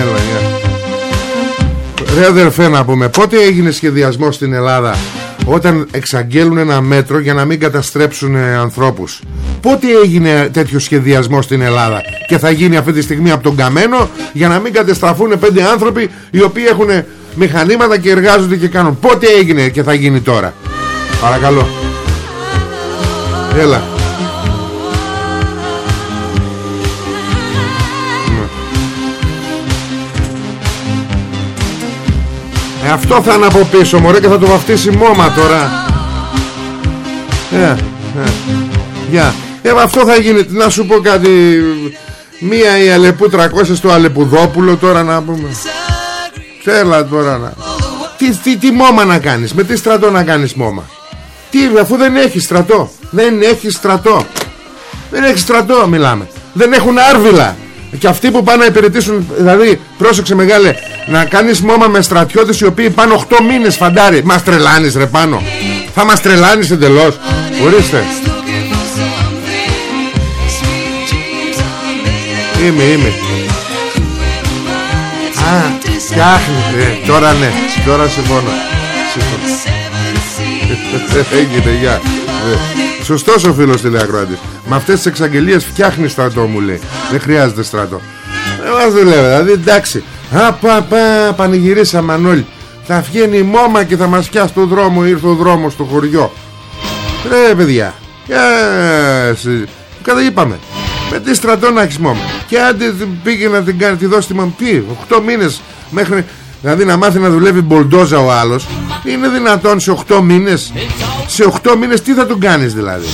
Έλα γεια. Ρε αδερφέ να πούμε Πότε έγινε σχεδιασμός στην Ελλάδα Όταν εξαγγέλουν ένα μέτρο Για να μην καταστρέψουν ανθρώπους; Πότε έγινε τέτοιο σχεδιασμό στην Ελλάδα Και θα γίνει αυτή τη στιγμή από τον Καμένο Για να μην καταστραφούν πέντε άνθρωποι Οι οποίοι έχουν μηχανήματα και εργάζονται και κάνουν; Πότε έγινε και θα γίνει τώρα; Παρακαλώ. Έλα αυτό θα είναι από πίσω μωρέ και θα το βαφτίσει μόμα τώρα. Ε, ε, για ε, αυτό θα γίνει, να σου πω κάτι. Μία η Αλεπού 300 στο Αλεπουδόπουλο τώρα να πούμε. Θέλα τώρα να. Τι, τι, τι μόμα να κάνεις Με τι στρατό να κάνεις μόμα; Τι αφού δεν έχει στρατό Δεν έχει στρατό. Δεν έχει στρατό μιλάμε. Δεν έχουν άρβιλα Και αυτοί που πάνε να υπηρετήσουν Δηλαδή πρόσεξε μεγάλε Να κάνεις μόμα με στρατιώτες οι οποίοι πάνε 8 μήνες φαντάρι Μας τρελάνεις ρε πάνω Θα μας τρελάνεις εντελώς Ορίστε Είμαι, είμαι. Α, φτιάχνει. τώρα ναι. Τώρα συμφωνώ. <laughs> Έγινε, γεια. Ε, σωστός ο φίλος τηλεακροάτης. Με αυτές τις εξαγγελίες φτιάχνει στρατό μου λέει. Δεν χρειάζεται στρατό. Δεν μας δεν λέω. Δηλαδή εντάξει. Α, πα, πα, πανηγυρίσαμε όλοι. Θα βγαίνει η μόμα και θα μας πιάσει το δρόμο. Ήρθε ο δρόμος στο χωριό. Ρε παιδιά. Yes. Κατά είπαμε. Με τι στρατό να έχεις μόνο Και άντε πήγε να την κάνει Τη δώσει τη μαμπή 8 μήνες μέχρι Δηλαδή να μάθει να δουλεύει μπολντόζα ο άλλος Είναι δυνατόν σε 8 μήνες Σε 8 μήνες τι θα τον κάνεις δηλαδή;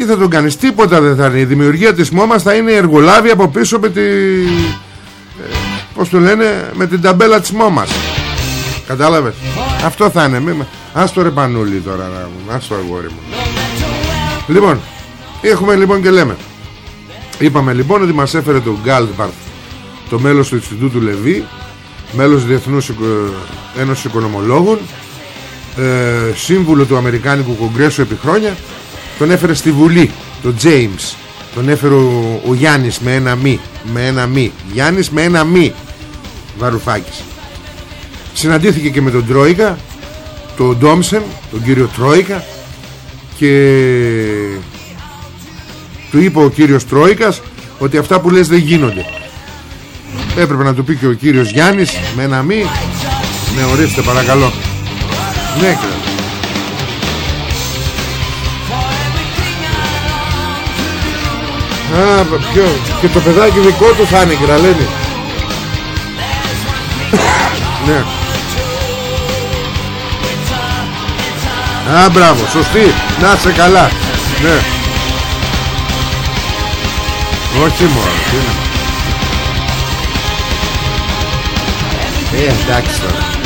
Τι θα τον κάνεις Τίποτα δεν θα είναι. Η δημιουργία της μόμας θα είναι εργολάβη από πίσω με τη ε, Πώς το λένε Με την ταμπέλα της μόμας. Κατάλαβες; Αυτό θα είναι. Ας το ρε πανούλι τώρα Ας το αγόρι μου. Λοιπόν Έχουμε λοιπόν και λέμε. Είπαμε λοιπόν ότι μας έφερε τον Γκάλτμπαρτ το μέλος του Ινστιτούτου Λεβί μέλος Διεθνούς Ένωσης Οικονομολόγων ε, σύμβουλο του Αμερικάνικου Κογκρέσου επί χρόνια τον έφερε στη Βουλή τον James τον έφερε ο, ο Γιάννης με ένα μη με ένα μη. Γιάννης με ένα μη Βαρουφάκης. Συναντήθηκε και με τον Τρόικα τον Ντόμσεν τον κύριο Τρόικα και του είπε ο κύριος Τρόικας ότι αυτά που λες δεν γίνονται. Έπρεπε να του πει και ο κύριος Γιάννης με ένα μη. Ναι ορίστε παρακαλώ. Ναι Α, ποιο, και το παιδάκι δικό τους θα είναι λένε. Ναι. Α, μπράβο, σωστή. Να σε καλά. Ναι. Όχι μόνο Ε εντάξει τώρα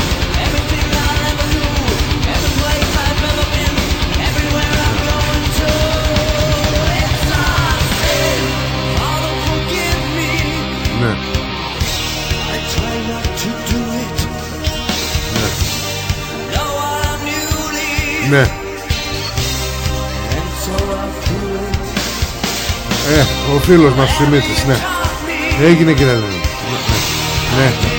Ναι. Ναι. Ναι. Ε, ο φίλος μας Σιμίτης, ναι. Έγινε και ναι. Ναι. ναι.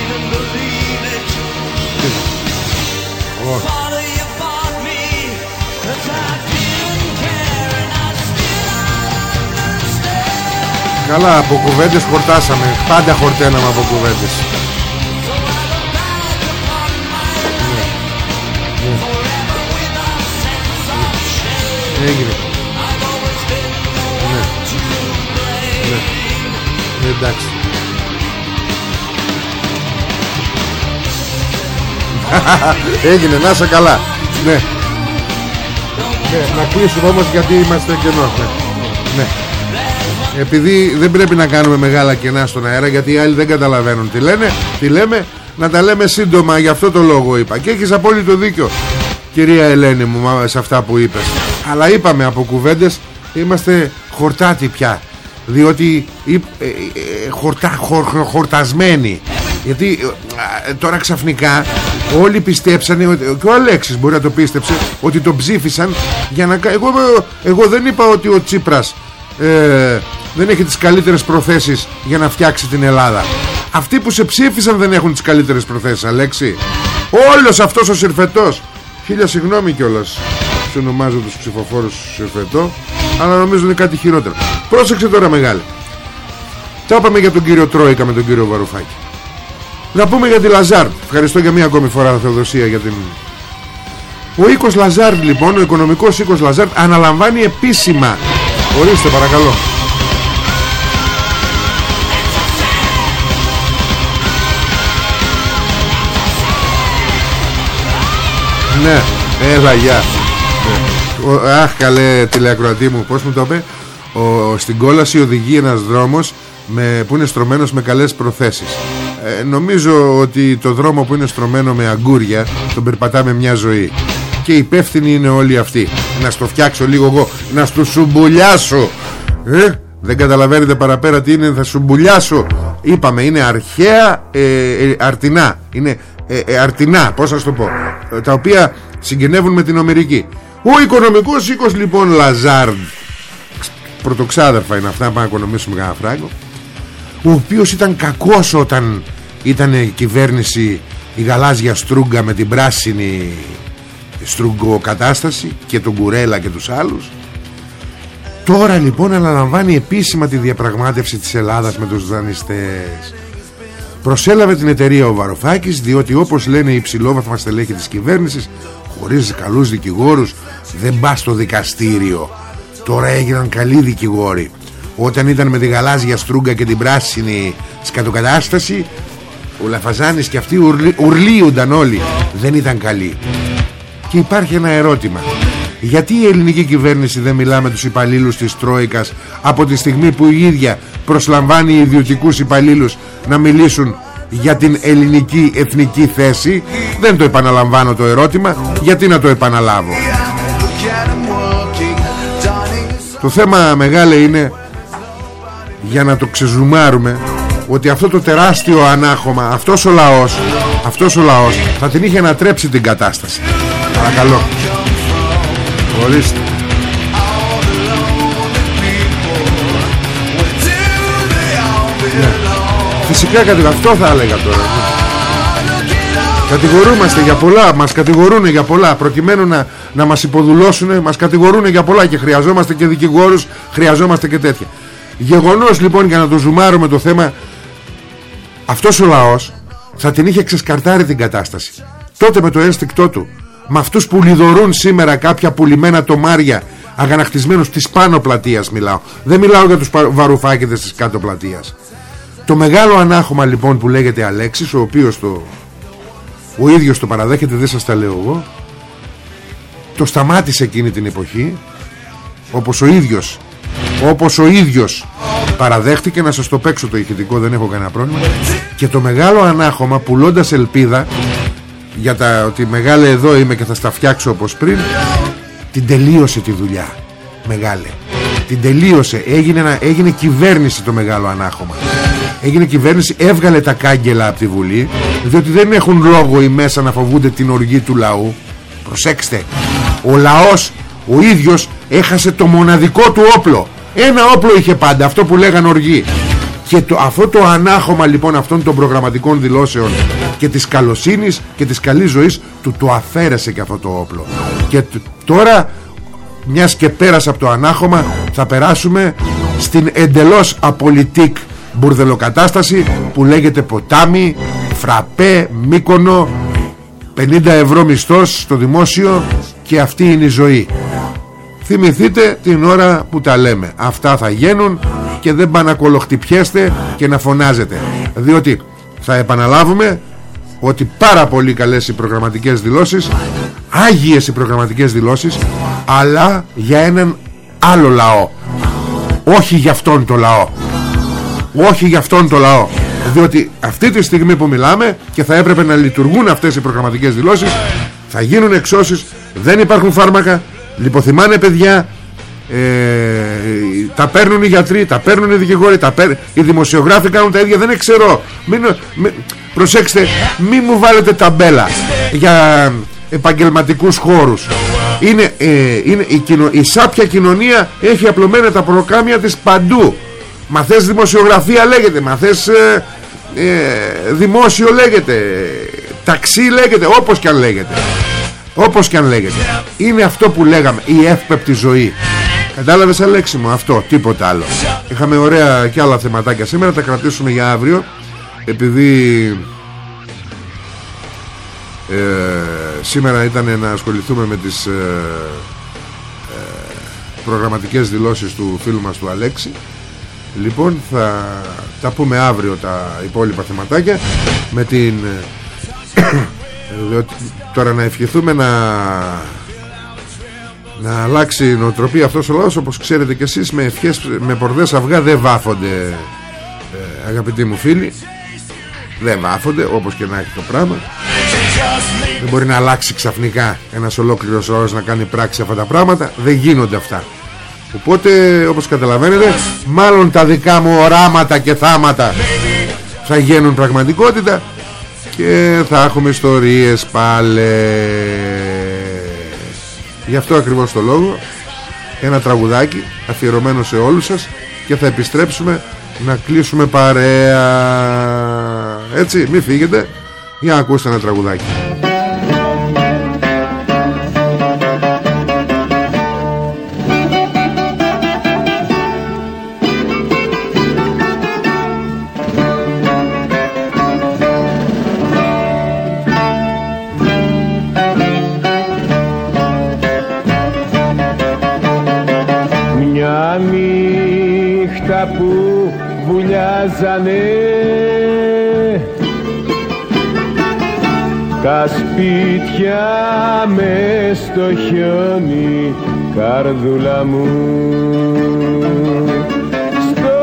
Καλά από κουβέντες χορτάσαμε Πάντα χορταίναμε από κουβέντες ναι. Ναι. Έγινε Ναι Ναι Εντάξει <laughs> Έγινε να είσαι καλά Ναι ναι, να κλείσουμε όμως γιατί είμαστε κενό ναι. ναι. Επειδή δεν πρέπει να κάνουμε μεγάλα κενά στον αέρα Γιατί οι άλλοι δεν καταλαβαίνουν τι λένε Τι λέμε να τα λέμε σύντομα Γι' αυτό το λόγο είπα. Και έχεις απόλυτο δίκιο Κυρία Ελένη μου σε αυτά που είπες. Αλλά είπαμε από κουβέντες Είμαστε χορτάτοι πια. Διότι ε, ε, ε, χορτά, χορτασμένοι. Γιατί ε, τώρα ξαφνικά όλοι πιστέψανε και ο Αλέξης μπορεί να το πίστεψε ότι το ψήφισαν για να εγώ, εγώ δεν είπα ότι ο Τσίπρας ε, δεν έχει τις καλύτερες προθέσεις για να φτιάξει την Ελλάδα. Αυτοί που σε ψήφισαν δεν έχουν τις καλύτερες προθέσεις Αλέξη. Όλος αυτός ο συρφετός. Χίλια συγγνώμη κιόλας. Σε ονομάζω τους ψηφοφόρους συρφετό αλλά νομίζω είναι κάτι χειρότερο. Πρόσεξε τώρα μεγάλη. Τα είπαμε για τον κύριο Τρόικα με τον κύριο Βαρουφάκη. Να πούμε για τη Λαζάρ. Ευχαριστώ για μία ακόμη φορά Θεοδοσία για την... Ο Οίκος Λαζάρ λοιπόν Ο οικονομικός Οίκος Λαζάρ Αναλαμβάνει επίσημα Ορίστε παρακαλώ. Ναι Έλα γεια. Ναι. Αχ καλέ τηλεακροατή μου Πώς μου το είπε; Ο, Στην κόλαση οδηγεί ένας δρόμος με, που είναι στρωμένος με καλές προθέσεις. Ε, νομίζω ότι το δρόμο που είναι στρωμένο με αγκούρια τον περπατάμε μια ζωή και υπεύθυνοι είναι όλοι αυτοί. Να στο φτιάξω λίγο εγώ να στο σουμπουλιάσω. Ε; δεν καταλαβαίνετε παραπέρα τι είναι θα σουμπουλιάσω. Είπαμε είναι αρχαία ε, ε αρτινά. Είναι ε, αρτινά πως θα το πω. Τα οποία συγγενεύουν με την Αμερική. Ο οικονομικός οίκος λοιπόν Λαζάρντ πρωτοξάδερφα είναι αυτά να οικονομήσουμε κανένα φράγκο. Ο οποίος ήταν κακός όταν ήταν κυβέρνηση η γαλάζια στρούγκα με την πράσινη στρουγκοκατάσταση και τον Κουρέλα και τους άλλους. Τώρα λοιπόν αναλαμβάνει επίσημα τη διαπραγμάτευση της Ελλάδας με τους δανειστές. Προσέλαβε την εταιρεία ο Βαροφάκης διότι όπως λένε οι υψηλόβαθμα στελέχη της κυβέρνησης χωρίς καλούς δικηγόρους δεν πά στο δικαστήριο. Τώρα έγιναν καλοί δικηγόροι. Όταν ήταν με τη γαλάζια στρούγκα και την πράσινη σκατοκατάσταση ο Λαφαζάνης και αυτοί ουρλί, ουρλίονταν όλοι. Δεν ήταν καλοί και υπάρχει ένα ερώτημα. Γιατί η ελληνική κυβέρνηση δεν μιλά με τους υπαλλήλους της Τρόικας από τη στιγμή που η ίδια προσλαμβάνει ιδιωτικούς υπαλλήλους να μιλήσουν για την ελληνική εθνική θέση; Δεν το επαναλαμβάνω το ερώτημα. Γιατί να το επαναλάβω; Το θέμα μεγάλο είναι για να το ξεζουμάρουμε ότι αυτό το τεράστιο ανάχωμα αυτός ο λαός αυτός ο λαός θα την είχε ανατρέψει την κατάσταση παρακαλώ. Ορίστε. Ναι. Φυσικά αυτό θα έλεγα τώρα. Κατηγορούμαστε για πολλά Μας κατηγορούν για πολλά Προκειμένου να, να μας υποδουλώσουν Μας κατηγορούν για πολλά Και χρειαζόμαστε και δικηγόρους Χρειαζόμαστε και τέτοια. Γεγονός λοιπόν για να το ζουμάρουμε το θέμα αυτός ο λαός θα την είχε ξεσκαρτάρει την κατάσταση. Τότε με το ένστικτό του με αυτούς που λιδωρούν σήμερα κάποια πουλημένα τομάρια αγανακτισμένους της πάνω πλατείας μιλάω. Δεν μιλάω για τους βαρουφάκηδες της κάτω πλατείας. Το μεγάλο ανάχωμα λοιπόν που λέγεται Αλέξης ο οποίος το, ο ίδιος το παραδέχεται δεν σας τα λέω εγώ το σταμάτησε εκείνη την εποχή όπως ο ίδιος όπως ο ίδιος παραδέχτηκε να σας το παίξω το ηχητικό δεν έχω κανένα πρόβλημα και το μεγάλο ανάχωμα πουλώντας ελπίδα για τα ότι μεγάλε εδώ είμαι και θα στα φτιάξω όπως πριν την τελείωσε τη δουλειά μεγάλε. Την τελείωσε. Έγινε, έγινε κυβέρνηση το μεγάλο ανάχωμα. Έγινε κυβέρνηση έβγαλε τα κάγκελα από τη Βουλή διότι δεν έχουν λόγο οι μέσα να φοβούνται την οργή του λαού. Προσέξτε ο λαός ο ίδιος έχασε το μοναδικό του όπλο. Ένα όπλο είχε πάντα αυτό που λέγαν οργή και το, αυτό το ανάχωμα λοιπόν αυτών των προγραμματικών δηλώσεων και της καλοσύνης και της καλής ζωής του το αφαίρεσε και αυτό το όπλο. Και τώρα μιας και πέρασε από το ανάχωμα θα περάσουμε στην εντελώς απολυτικ μπουρδελοκατάσταση που λέγεται ποτάμι, φραπέ, μήκονο 50 ευρώ μισθός στο δημόσιο και αυτή είναι η ζωή. Θυμηθείτε την ώρα που τα λέμε. Αυτά θα γίνουν και δεν πάνε να κολοχτυπιέστε και να φωνάζετε. Διότι θα επαναλάβουμε ότι πάρα πολύ καλές οι προγραμματικές δηλώσεις άγιες οι προγραμματικές δηλώσεις αλλά για έναν άλλο λαό. Όχι για αυτόν το λαό. Όχι για αυτόν το λαό. Διότι αυτή τη στιγμή που μιλάμε και θα έπρεπε να λειτουργούν αυτές οι προγραμματικές δηλώσεις θα γίνουν εξώσεις δεν υπάρχουν φάρμακα. Λιποθυμάνε παιδιά ε, τα παίρνουν οι γιατροί τα παίρνουν οι δικηγόροι τα παίρ... οι δημοσιογράφοι κάνουν τα ίδια δεν ξέρω. Μην, προσέξτε μην μου βάλετε ταμπέλα για επαγγελματικούς χώρους. Είναι, ε, είναι η, κοινο, η σάπια κοινωνία έχει απλωμένα τα προκάμια της παντού. Μα θες δημοσιογραφία λέγεται. Μα θες ε, ε, δημόσιο λέγεται. Ταξί λέγεται. Όπως και αν λέγεται. Όπως και αν λέγεται. Είναι αυτό που λέγαμε Η εύπεπτη ζωή Κατάλαβες Αλέξη μου αυτό Τίποτα άλλο. Είχαμε ωραία και άλλα θεματάκια σήμερα Τα κρατήσουμε για αύριο Επειδή ε, Σήμερα ήταν να ασχοληθούμε με τις ε, ε, Προγραμματικές δηλώσεις του φίλου μας του Αλέξη. Λοιπόν θα τα πούμε αύριο τα υπόλοιπα θεματάκια Με την ε, <coughs> Τώρα να ευχηθούμε να Να αλλάξει η νοοτροπία αυτός ο λαός Όπως ξέρετε και εσείς με ευχές Με πορδές αυγά δεν βάφονται. Ε, Αγαπητοί μου φίλοι Δεν βάφονται όπως και να έχει το πράγμα. Δεν μπορεί να αλλάξει ξαφνικά Ένας ολόκληρος ώρας να κάνει πράξη αυτά τα πράγματα. Δεν γίνονται αυτά. Οπότε όπως καταλαβαίνετε Μάλλον τα δικά μου οράματα και θάματα Θα γίνουν πραγματικότητα Και θα έχουμε ιστορίες πάλι Γι' αυτό ακριβώς το λόγο Ένα τραγουδάκι αφιερωμένο σε όλους σας Και θα επιστρέψουμε να κλείσουμε παρέα. Έτσι μη φύγετε. Για να ακούσετε ένα τραγουδάκι στο χιόνι καρδούλα μου. Στο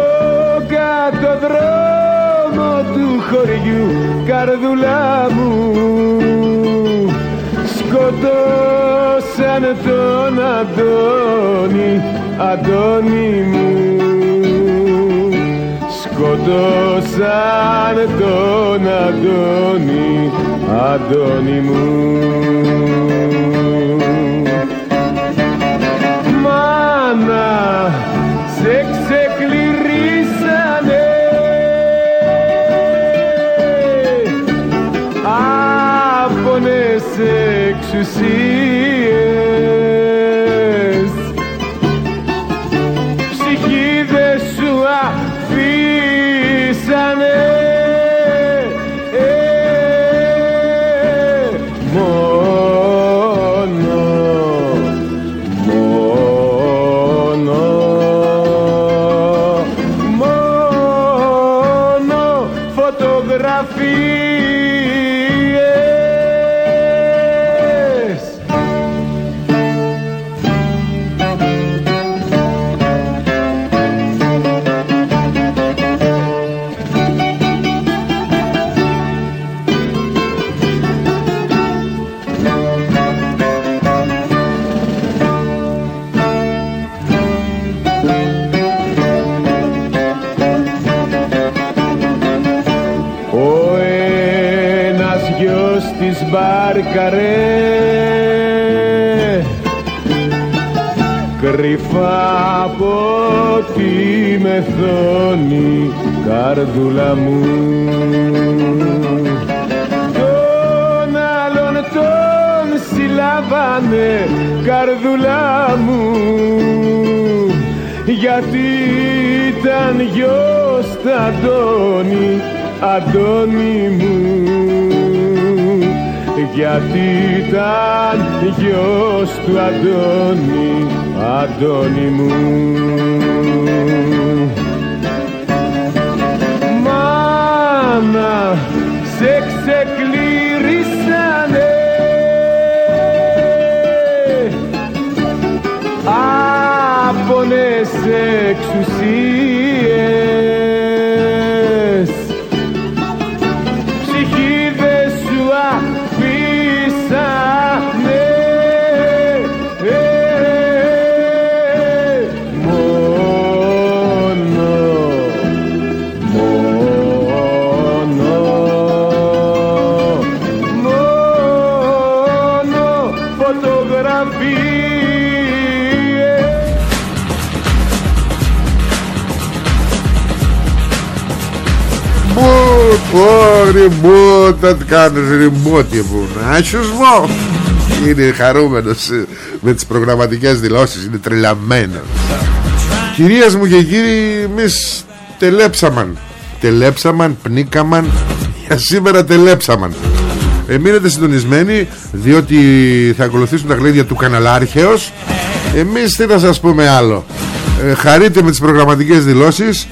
κάτω δρόμο του χωριού καρδούλα μου. Σκοτώσαν τον Αντώνη Αντώνη μου. Σκοτώσαν τον Αντώνη, Αντώνη μου. Μάνα, minha vida. Του Αντώνη, Αντώνη μου Μπου, πω, ρημού, τα τι κάνεις ρημού, τι που να σου πω. Είναι χαρούμενος ε, με τις προγραμματικές δηλώσεις, είναι τρελαμένος. Κυρίες μου και κύριοι, εμείς τελέψαμαν. Τελέψαμαν, πνίκαμαν, για σήμερα τελέψαμαν. Ε, μείνετε συντονισμένοι, διότι θα ακολουθήσουν τα γλέντια του καναλάρχεως. Εμείς τι να σας πούμε άλλο. Ε, χαρείτε με τις προγραμματικές δηλώσεις,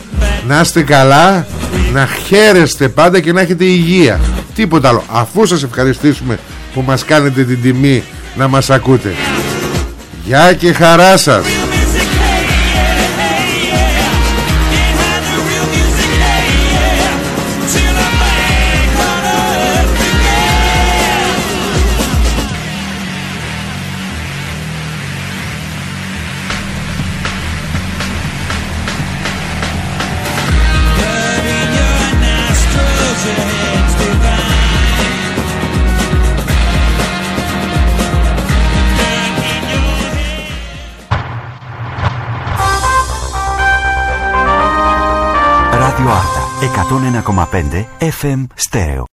να είστε καλά, να χαίρεστε πάντα και να έχετε υγεία. Τίποτα άλλο. Αφού σας ευχαριστήσουμε που μας κάνετε την τιμή να μας ακούτε. Γεια και χαρά σας. Ωνα, απ' έντε, εφ' στέο.